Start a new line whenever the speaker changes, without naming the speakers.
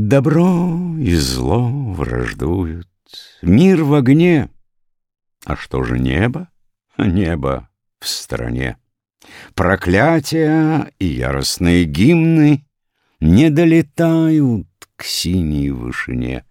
Добро и зло враждуют, мир в огне. А что же небо? Небо в стороне. Проклятия и яростные гимны Не долетают к синей вышине.